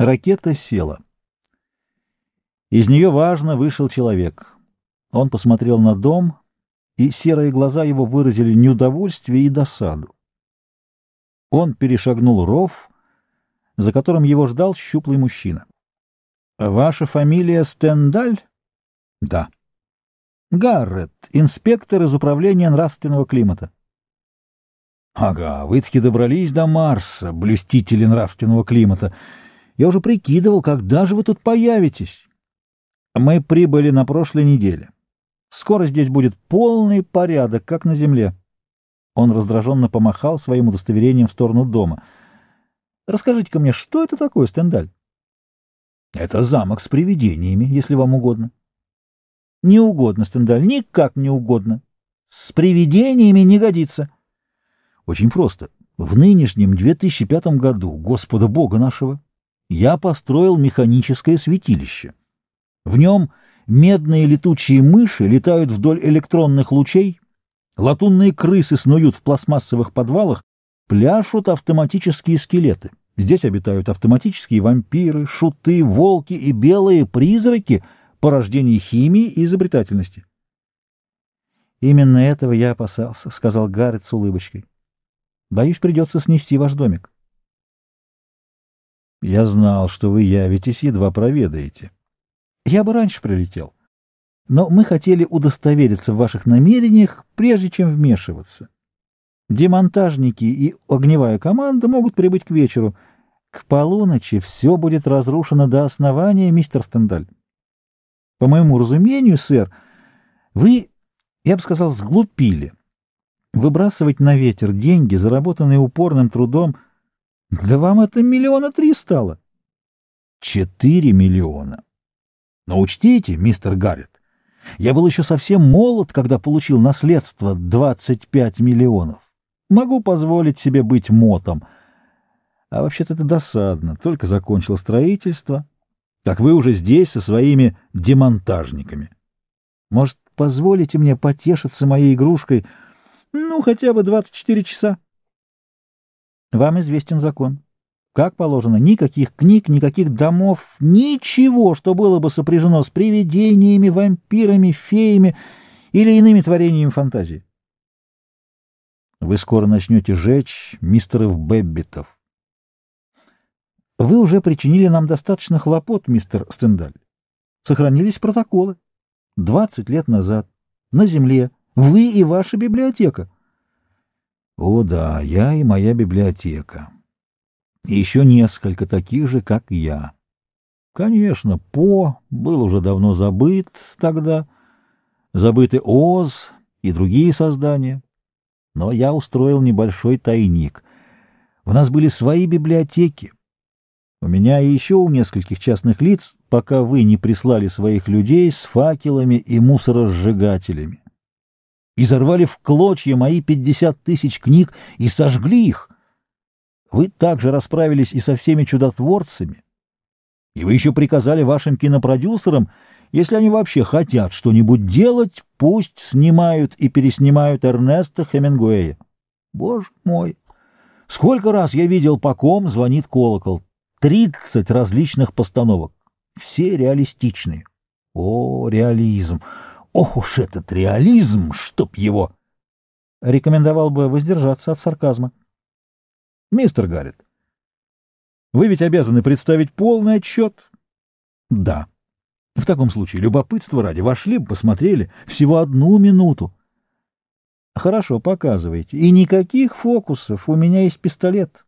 Ракета села. Из нее важно вышел человек. Он посмотрел на дом, и серые глаза его выразили неудовольствие и досаду. Он перешагнул ров, за которым его ждал щуплый мужчина. «Ваша фамилия Стендаль?» «Да». «Гаррет, инспектор из управления нравственного климата». «Ага, вы-таки добрались до Марса, блюстители нравственного климата». Я уже прикидывал, когда же вы тут появитесь. Мы прибыли на прошлой неделе. Скоро здесь будет полный порядок, как на земле. Он раздраженно помахал своим удостоверением в сторону дома. Расскажите-ка мне, что это такое, Стендаль? Это замок с привидениями, если вам угодно. Не угодно, Стендаль, никак не угодно. С привидениями не годится. Очень просто. В нынешнем 2005 году, Господа Бога нашего, я построил механическое святилище. В нем медные летучие мыши летают вдоль электронных лучей, латунные крысы снуют в пластмассовых подвалах, пляшут автоматические скелеты. Здесь обитают автоматические вампиры, шуты, волки и белые призраки, порождение химии и изобретательности. «Именно этого я опасался», — сказал Гаррет с улыбочкой. «Боюсь, придется снести ваш домик». Я знал, что вы явитесь, едва проведаете. Я бы раньше прилетел. Но мы хотели удостовериться в ваших намерениях, прежде чем вмешиваться. Демонтажники и огневая команда могут прибыть к вечеру. К полуночи все будет разрушено до основания, мистер Стендаль. По моему разумению, сэр, вы, я бы сказал, сглупили. Выбрасывать на ветер деньги, заработанные упорным трудом — да вам это миллиона три стало. Четыре миллиона. Но учтите, мистер Гаррет, я был еще совсем молод, когда получил наследство 25 миллионов. Могу позволить себе быть мотом. А вообще-то это досадно. Только закончил строительство. Так вы уже здесь со своими демонтажниками. Может, позволите мне потешиться моей игрушкой, ну, хотя бы 24 часа? Вам известен закон. Как положено, никаких книг, никаких домов, ничего, что было бы сопряжено с привидениями, вампирами, феями или иными творениями фантазии. Вы скоро начнете жечь мистеров Бэббитов. Вы уже причинили нам достаточно хлопот, мистер Стендаль. Сохранились протоколы. Двадцать лет назад, на земле, вы и ваша библиотека — о да, я и моя библиотека. И еще несколько таких же, как я. Конечно, По был уже давно забыт тогда, забыты Оз и другие создания. Но я устроил небольшой тайник. У нас были свои библиотеки. У меня и еще у нескольких частных лиц, пока вы не прислали своих людей с факелами и мусоросжигателями изорвали в клочья мои пятьдесят тысяч книг и сожгли их. Вы также расправились и со всеми чудотворцами. И вы еще приказали вашим кинопродюсерам, если они вообще хотят что-нибудь делать, пусть снимают и переснимают Эрнеста Хемингуэя. Боже мой! Сколько раз я видел, по ком звонит колокол. Тридцать различных постановок. Все реалистичные. О, реализм! Ох уж этот реализм, чтоб его! Рекомендовал бы воздержаться от сарказма. Мистер Гаррет, вы ведь обязаны представить полный отчет. Да. В таком случае, любопытство ради, вошли бы, посмотрели, всего одну минуту. Хорошо, показывайте. И никаких фокусов, у меня есть пистолет.